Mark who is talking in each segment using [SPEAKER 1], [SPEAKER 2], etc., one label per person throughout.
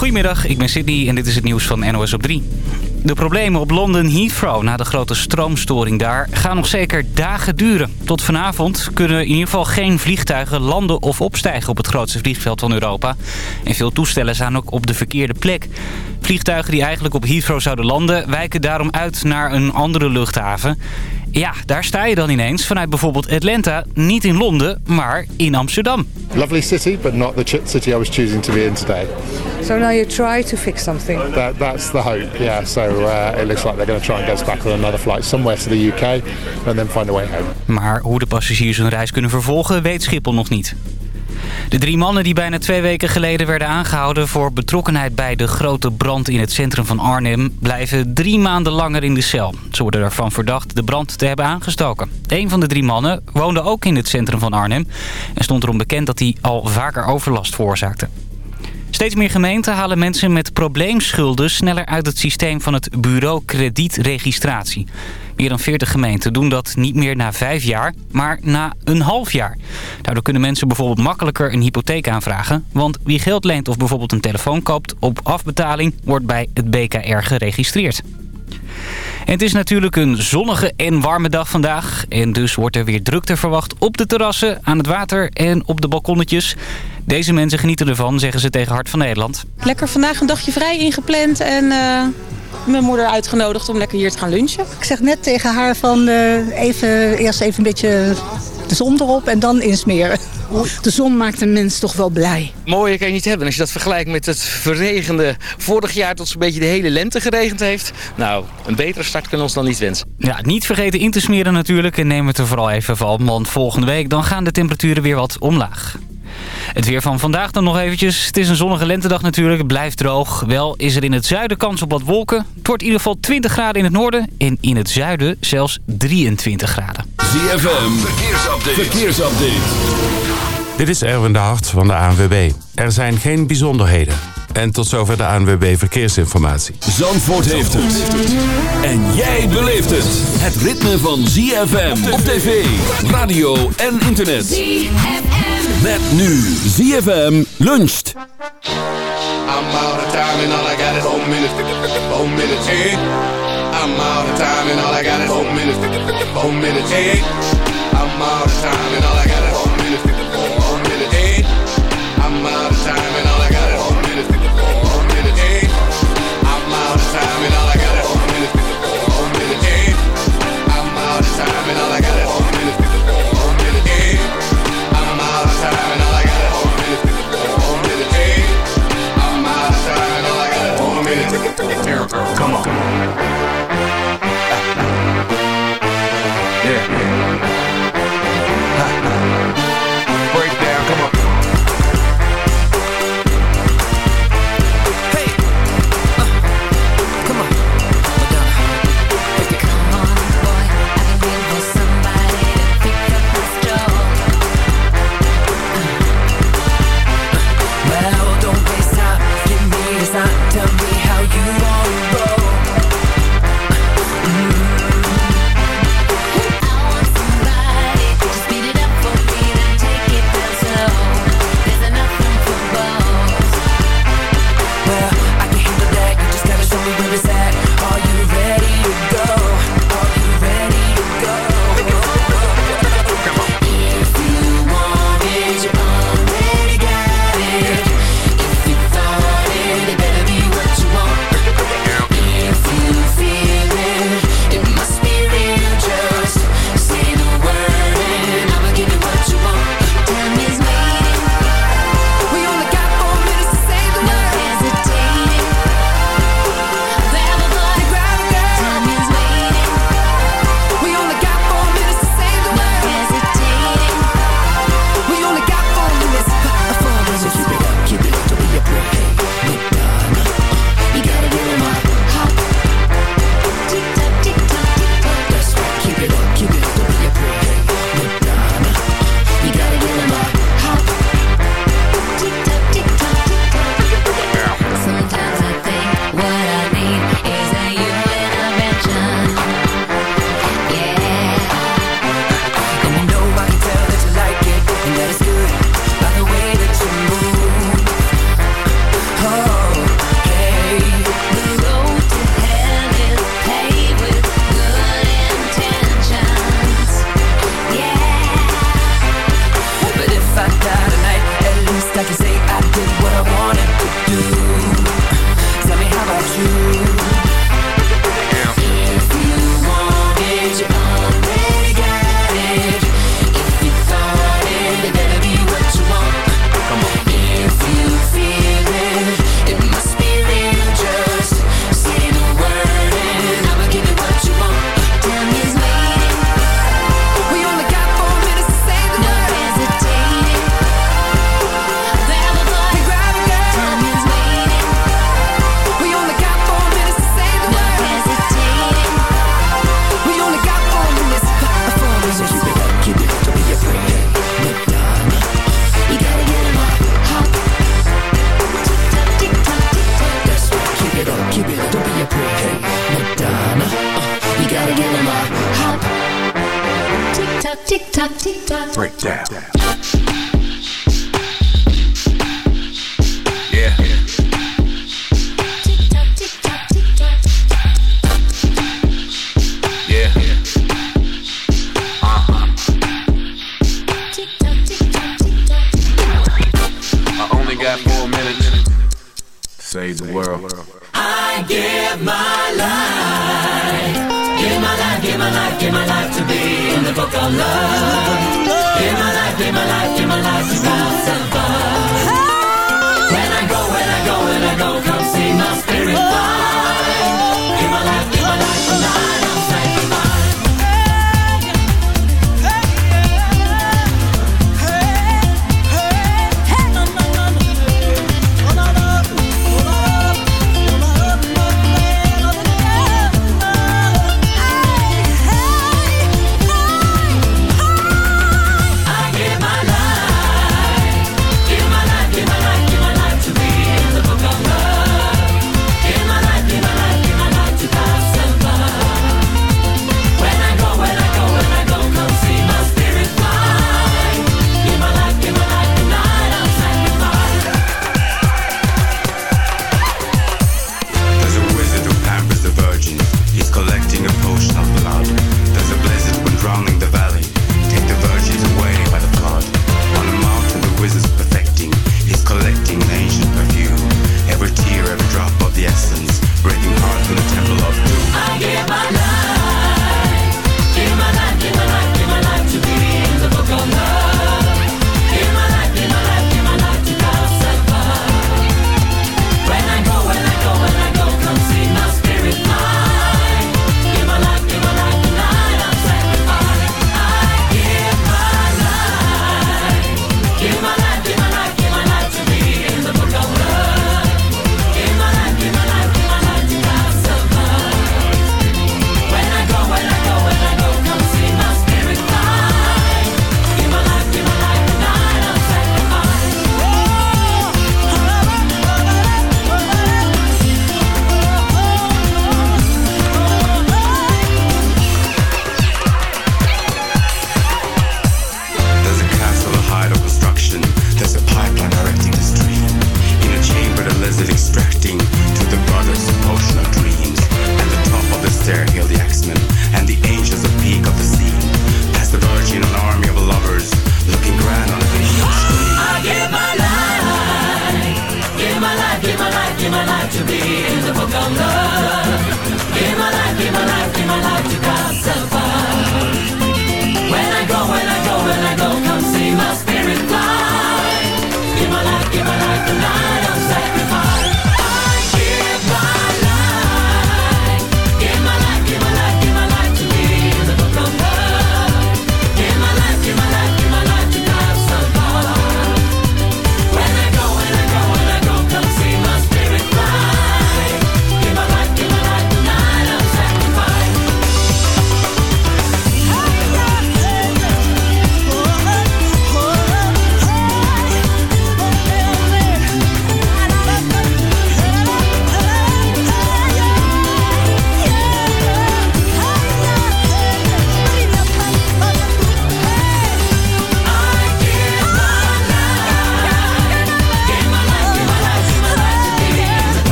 [SPEAKER 1] Goedemiddag, ik ben Sydney en dit is het nieuws van NOS op 3. De problemen op London Heathrow na de grote stroomstoring daar gaan nog zeker dagen duren. Tot vanavond kunnen in ieder geval geen vliegtuigen landen of opstijgen op het grootste vliegveld van Europa. En veel toestellen staan ook op de verkeerde plek. Vliegtuigen die eigenlijk op Heathrow zouden landen wijken daarom uit naar een andere luchthaven. Ja, daar sta je dan ineens vanuit bijvoorbeeld Atlanta, niet in Londen, maar in Amsterdam.
[SPEAKER 2] Lovely city, but not the city I was choosing to be in today.
[SPEAKER 3] So now you try to fix something?
[SPEAKER 2] That, that's the hope, yeah. So uh, it looks like they're going to try and get us back on another flight somewhere to the UK and then find a way home.
[SPEAKER 1] Maar hoe de passagiers hun reis kunnen vervolgen, weet Schiphol nog niet. De drie mannen die bijna twee weken geleden werden aangehouden... voor betrokkenheid bij de grote brand in het centrum van Arnhem... blijven drie maanden langer in de cel. Ze worden ervan verdacht de brand te hebben aangestoken. Een van de drie mannen woonde ook in het centrum van Arnhem... en stond erom bekend dat hij al vaker overlast veroorzaakte. Steeds meer gemeenten halen mensen met probleemschulden sneller uit het systeem van het bureau kredietregistratie. Meer dan 40 gemeenten doen dat niet meer na vijf jaar, maar na een half jaar. Daardoor kunnen mensen bijvoorbeeld makkelijker een hypotheek aanvragen. Want wie geld leent of bijvoorbeeld een telefoon koopt op afbetaling wordt bij het BKR geregistreerd. En het is natuurlijk een zonnige en warme dag vandaag. En dus wordt er weer drukte verwacht op de terrassen, aan het water en op de balkonnetjes. Deze mensen genieten ervan, zeggen ze tegen Hart van Nederland.
[SPEAKER 4] Lekker vandaag een dagje vrij ingepland en uh, mijn moeder uitgenodigd om lekker hier te gaan lunchen.
[SPEAKER 3] Ik zeg net tegen haar van uh, even, eerst even een beetje de zon erop en dan insmeren. De zon maakt een mens toch wel blij.
[SPEAKER 5] Mooier kan je niet hebben. Als je dat vergelijkt met het verregende vorig jaar tot zo'n beetje de hele lente geregend heeft. Nou, een betere start kunnen we ons dan niet wensen.
[SPEAKER 1] Ja, niet vergeten in te smeren natuurlijk en neem het er vooral even van. Want volgende week dan gaan de temperaturen weer wat omlaag. Het weer van vandaag dan nog eventjes. Het is een zonnige lentedag natuurlijk. Het blijft droog. Wel is er in het zuiden kans op wat wolken. Het wordt in ieder geval 20 graden in het noorden. En in het zuiden zelfs 23 graden.
[SPEAKER 6] ZFM. Verkeersupdate. Verkeersupdate. Dit is Erwin de Hart van de ANWB. Er zijn geen bijzonderheden. En tot zover de ANWB Verkeersinformatie.
[SPEAKER 7] Zandvoort heeft het. En jij beleeft het. Het ritme van ZFM op tv, radio en internet. ZFM. Met nu ZFM luncht.
[SPEAKER 8] I'm out of time and all I got time and all I got time and all I got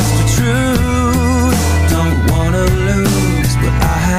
[SPEAKER 9] that's the
[SPEAKER 10] truth. Don't wanna lose, but I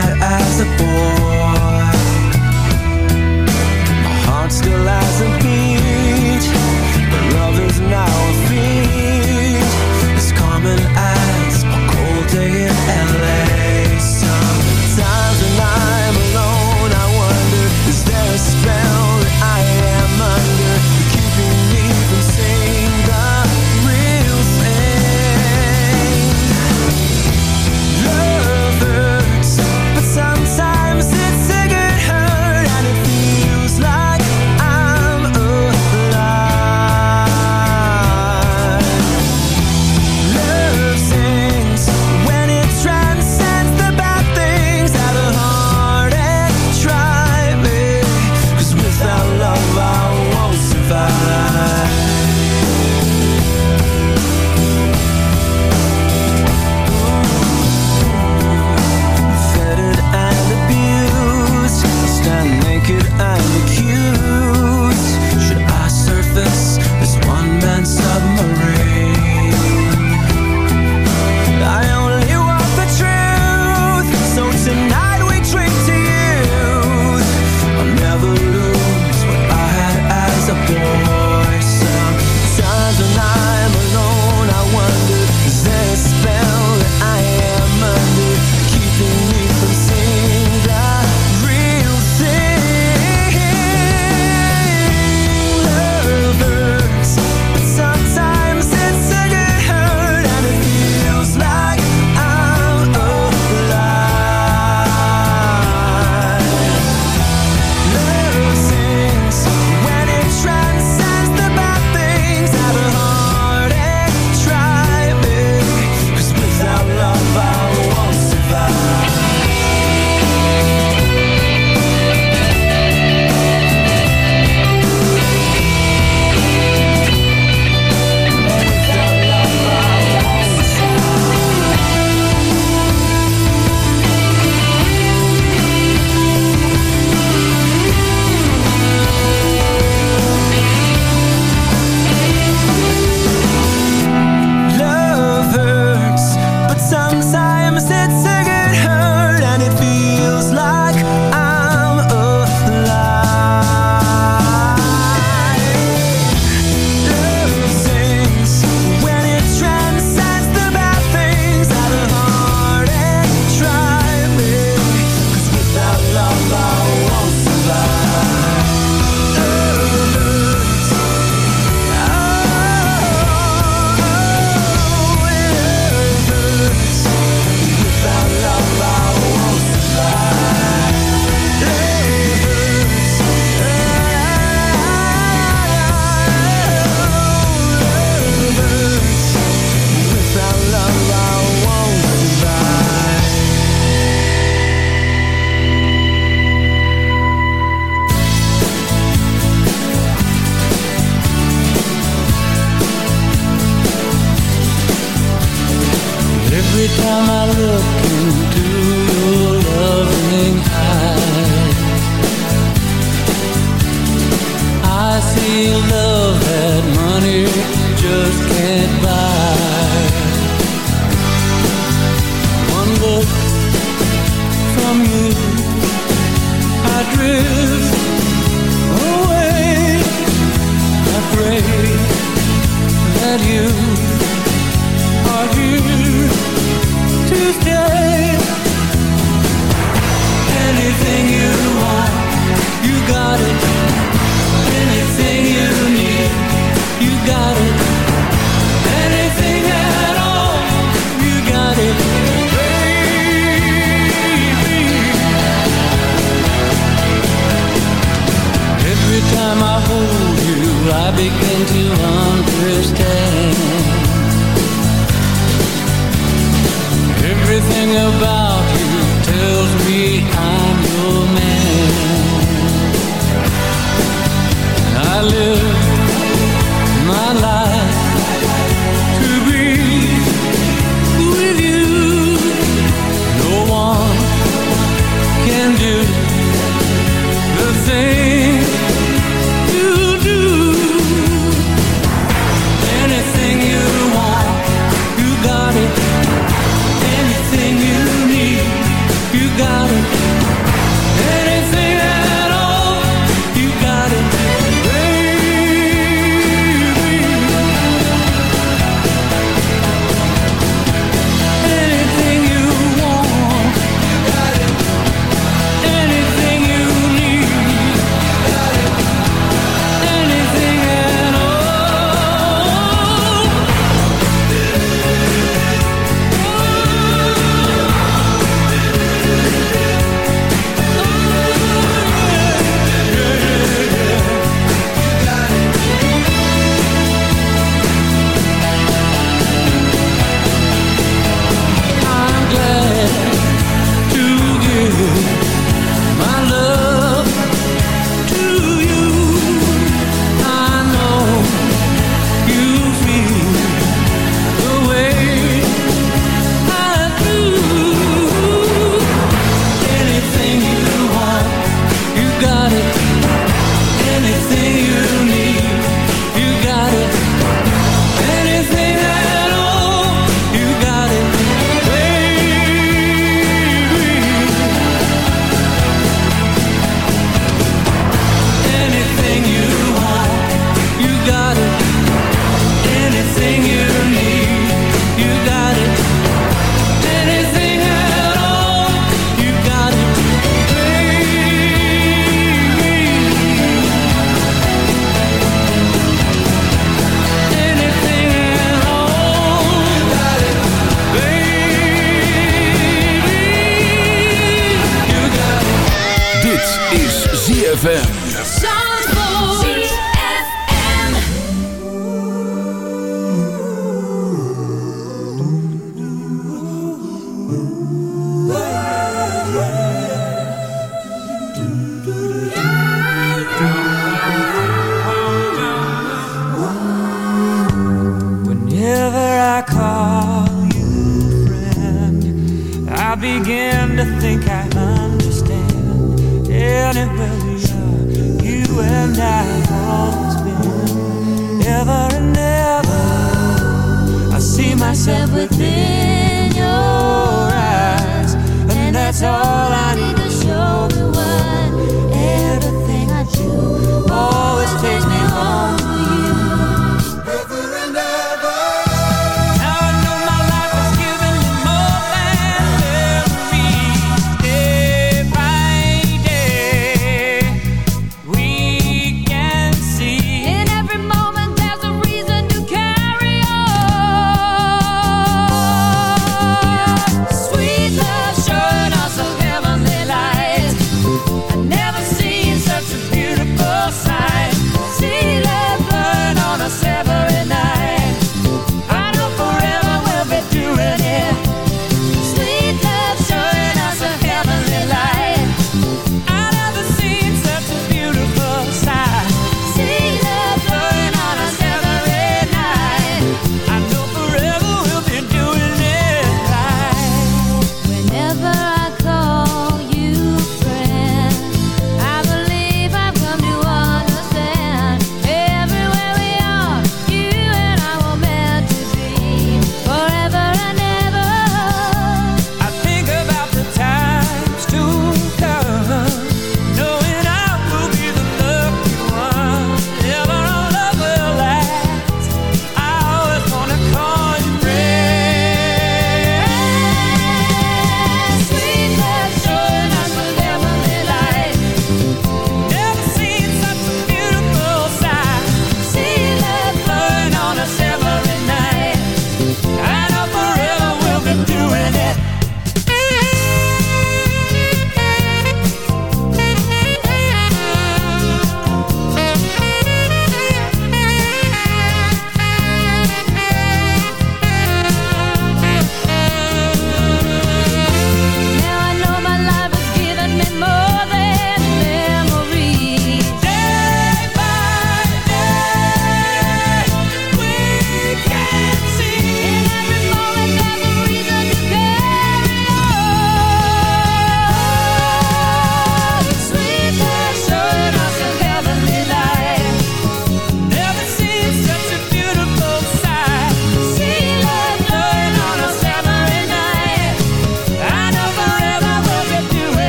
[SPEAKER 11] myself with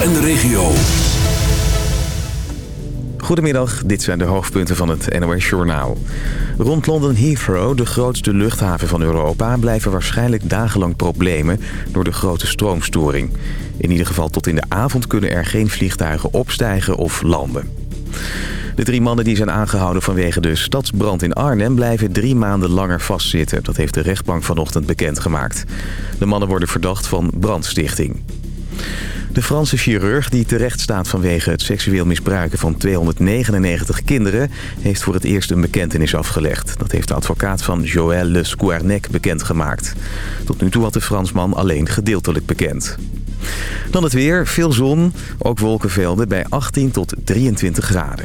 [SPEAKER 7] En de regio.
[SPEAKER 12] Goedemiddag, dit zijn de hoofdpunten van het NOS Journaal. Rond London Heathrow, de grootste luchthaven van Europa... blijven waarschijnlijk dagenlang problemen door de grote stroomstoring. In ieder geval tot in de avond kunnen er geen vliegtuigen opstijgen of landen. De drie mannen die zijn aangehouden vanwege de stadsbrand in Arnhem... blijven drie maanden langer vastzitten. Dat heeft de rechtbank vanochtend bekendgemaakt. De mannen worden verdacht van brandstichting. De Franse chirurg die terecht staat vanwege het seksueel misbruiken van 299 kinderen... heeft voor het eerst een bekentenis afgelegd. Dat heeft de advocaat van Joël Le Squarnec bekendgemaakt. Tot nu toe had de Fransman alleen gedeeltelijk bekend. Dan het weer, veel zon, ook wolkenvelden bij 18 tot 23 graden.